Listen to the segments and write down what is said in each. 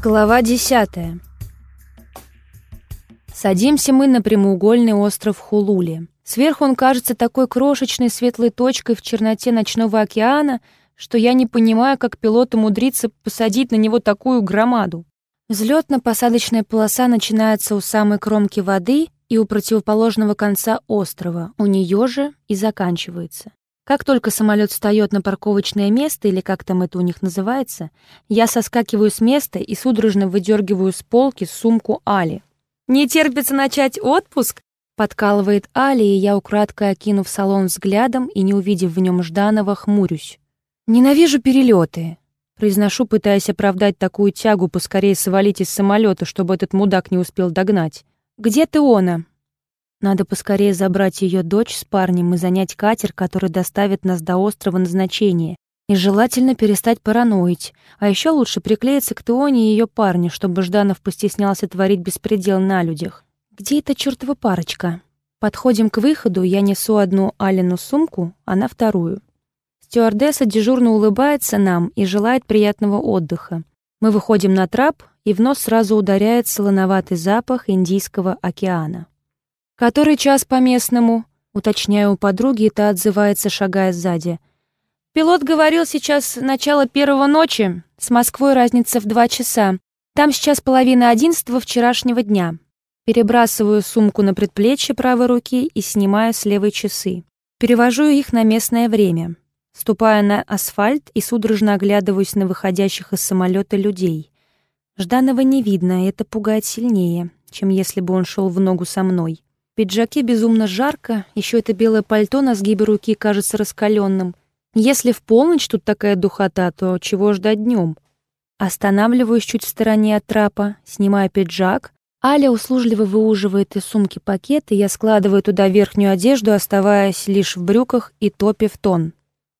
Глава 10. Садимся мы на прямоугольный остров Хулули. Сверху он кажется такой крошечной светлой точкой в черноте ночного океана, что я не понимаю, как пилот умудрится посадить на него такую громаду. Взлетно-посадочная полоса начинается у самой кромки воды и у противоположного конца острова, у нее же и заканчивается. Как только самолет встает на парковочное место, или как там это у них называется, я соскакиваю с места и судорожно выдергиваю с полки сумку Али. «Не терпится начать отпуск?» Подкалывает Али, и я, украдкой окинув салон взглядом и не увидев в нем Жданова, хмурюсь. «Ненавижу перелеты. Произношу, пытаясь оправдать такую тягу поскорее свалить из самолета, чтобы этот мудак не успел догнать. «Где ты, Она?» Надо поскорее забрать ее дочь с парнем и занять катер, который доставит нас до острова назначения. И желательно перестать параноить. А еще лучше приклеиться к Теоне и ее парню, чтобы Жданов постеснялся творить беспредел на людях. Где эта чертова парочка? Подходим к выходу, я несу одну Алину сумку, она вторую. Стюардесса дежурно улыбается нам и желает приятного отдыха. Мы выходим на трап, и в нос сразу ударяет солоноватый запах Индийского океана. «Который час по местному?» Уточняю у подруги, и та отзывается, шагая сзади. «Пилот говорил сейчас начало первого ночи. С Москвой разница в два часа. Там сейчас половина одиннадцатого вчерашнего дня». Перебрасываю сумку на предплечье правой руки и снимаю с левой часы. Перевожу их на местное время. Ступаю на асфальт и судорожно оглядываюсь на выходящих из самолета людей. Жданова не видно, это пугает сильнее, чем если бы он шел в ногу со мной пиджаке безумно жарко, еще это белое пальто на сгибе руки кажется раскаленным. Если в полночь тут такая духота, то чего ждать днем? Останавливаюсь чуть в стороне от трапа, снимаю пиджак. Аля услужливо выуживает из сумки пакет, и я складываю туда верхнюю одежду, оставаясь лишь в брюках и топе в тон.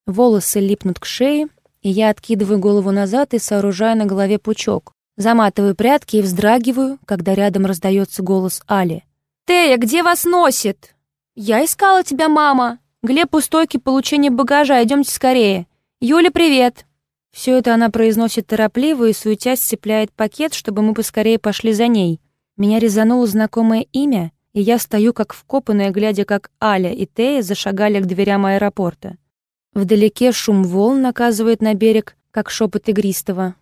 Волосы липнут к шее, и я откидываю голову назад и сооружаю на голове пучок. Заматываю прядки и вздрагиваю, когда рядом раздается голос Али. «Тея, где вас носит?» «Я искала тебя, мама. Глеб у стойки получения багажа, идемте скорее. Юля, привет!» Все это она произносит торопливо и суетясь цепляет пакет, чтобы мы поскорее пошли за ней. Меня резануло знакомое имя, и я стою как вкопанная, глядя, как Аля и Тея зашагали к дверям аэропорта. Вдалеке шум волн наказывает на берег, как шепот игристого.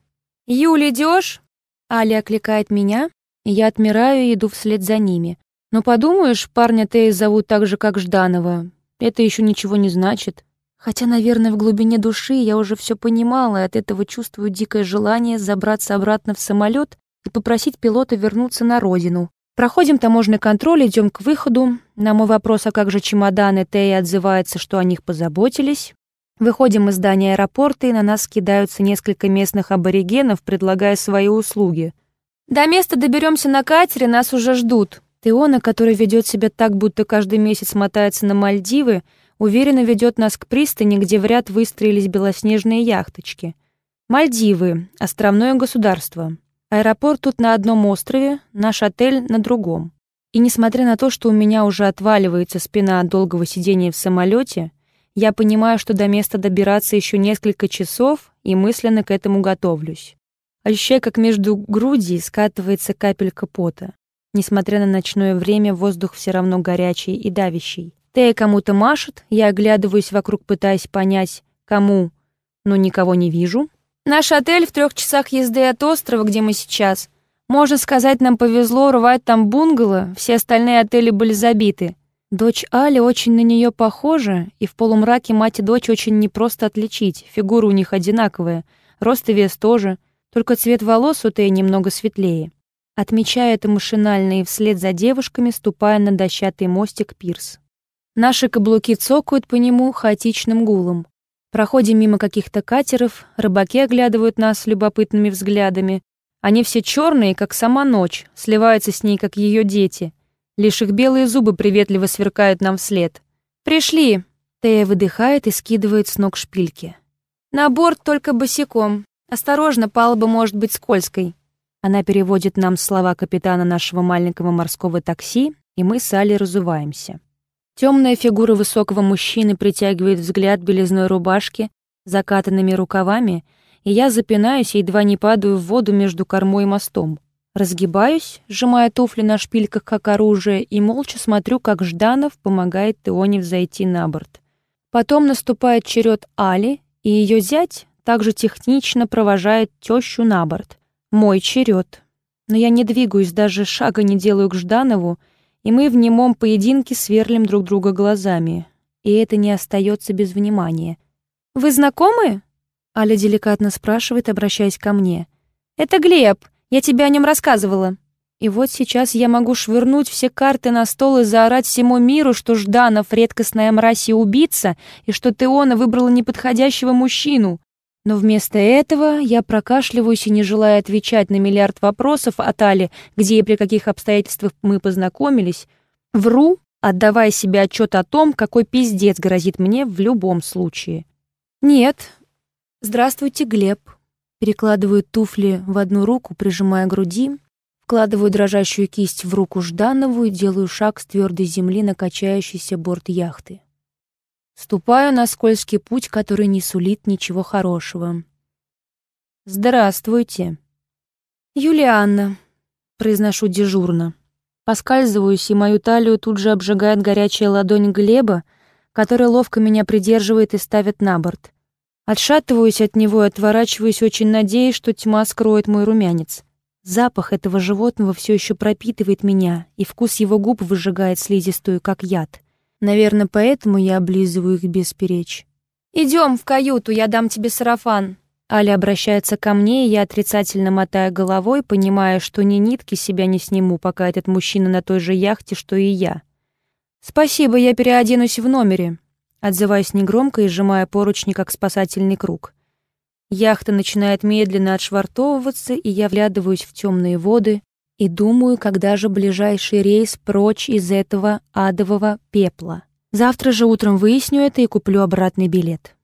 «Юля, идешь? Аля окликает меня, и я отмираю и иду вслед за ними. Но подумаешь, парня Тея зовут так же, как Жданова. Это еще ничего не значит. Хотя, наверное, в глубине души я уже все понимала, и от этого чувствую дикое желание забраться обратно в самолет и попросить пилота вернуться на родину. Проходим таможенный контроль, идем к выходу. На мой вопрос, а как же чемоданы, Тея отзывается, что о них позаботились. Выходим из здания аэропорта, и на нас кидаются несколько местных аборигенов, предлагая свои услуги. До места доберемся на катере, нас уже ждут. Теона, который ведет себя так, будто каждый месяц мотается на Мальдивы, уверенно ведет нас к пристани, где в ряд выстроились белоснежные яхточки. Мальдивы — островное государство. Аэропорт тут на одном острове, наш отель на другом. И несмотря на то, что у меня уже отваливается спина от долгого сидения в самолете, я понимаю, что до места добираться еще несколько часов и мысленно к этому готовлюсь. Ощущаю, как между груди скатывается капелька пота. Несмотря на ночное время, воздух все равно горячий и давящий. Тея кому-то машет, я оглядываюсь вокруг, пытаясь понять, кому, но никого не вижу. Наш отель в трех часах езды от острова, где мы сейчас. Можно сказать, нам повезло рвать там бунгало, все остальные отели были забиты. Дочь Али очень на нее похожа, и в полумраке мать и дочь очень непросто отличить, фигура у них одинаковая, рост и вес тоже, только цвет волос у Теи немного светлее. Отмечая это машинально и вслед за девушками, ступая на дощатый мостик пирс. Наши каблуки цокают по нему хаотичным гулом. Проходим мимо каких-то катеров, рыбаки оглядывают нас любопытными взглядами. Они все черные, как сама ночь, сливаются с ней, как ее дети. Лишь их белые зубы приветливо сверкают нам вслед. «Пришли!» Тея выдыхает и скидывает с ног шпильки. «На борт только босиком. Осторожно, палуба может быть скользкой». Она переводит нам слова капитана нашего маленького морского такси, и мы с Али разуваемся. Темная фигура высокого мужчины притягивает взгляд белизной рубашки, закатанными рукавами, и я запинаюсь едва не падаю в воду между кормой и мостом. Разгибаюсь, сжимая туфли на шпильках как оружие, и молча смотрю, как Жданов помогает Теоне взойти на борт. Потом наступает черед Али, и ее зять также технично провожает тещу на борт. Мой черед. Но я не двигаюсь, даже шага не делаю к Жданову, и мы в немом поединке сверлим друг друга глазами. И это не остается без внимания. «Вы знакомы?» Аля деликатно спрашивает, обращаясь ко мне. «Это Глеб. Я тебе о нем рассказывала». И вот сейчас я могу швырнуть все карты на стол и заорать всему миру, что Жданов — редкостная мразь и убийца, и что Теона выбрала неподходящего мужчину. Но вместо этого я прокашливаюсь и, не желая отвечать на миллиард вопросов от Али, где и при каких обстоятельствах мы познакомились, вру, отдавая себе отчет о том, какой пиздец грозит мне в любом случае. «Нет. Здравствуйте, Глеб». Перекладываю туфли в одну руку, прижимая груди, вкладываю дрожащую кисть в руку Жданову и делаю шаг с твердой земли на качающийся борт яхты. Ступаю на скользкий путь, который не сулит ничего хорошего. «Здравствуйте». «Юлианна», — произношу дежурно. Поскальзываюсь, и мою талию тут же обжигает горячая ладонь Глеба, который ловко меня придерживает и ставит на борт. Отшатываюсь от него и отворачиваюсь, очень надеясь, что тьма скроет мой румянец. Запах этого животного все еще пропитывает меня, и вкус его губ выжигает слизистую, как яд. Наверное, поэтому я облизываю их без перечь. «Идем в каюту, я дам тебе сарафан». Аля обращается ко мне, и я отрицательно мотаю головой, понимая, что ни нитки себя не сниму, пока этот мужчина на той же яхте, что и я. «Спасибо, я переоденусь в номере», отзываясь негромко и сжимая поручни, как спасательный круг. Яхта начинает медленно отшвартовываться, и я вглядываюсь в темные воды и думаю, когда же ближайший рейс прочь из этого адового пепла. Завтра же утром выясню это и куплю обратный билет.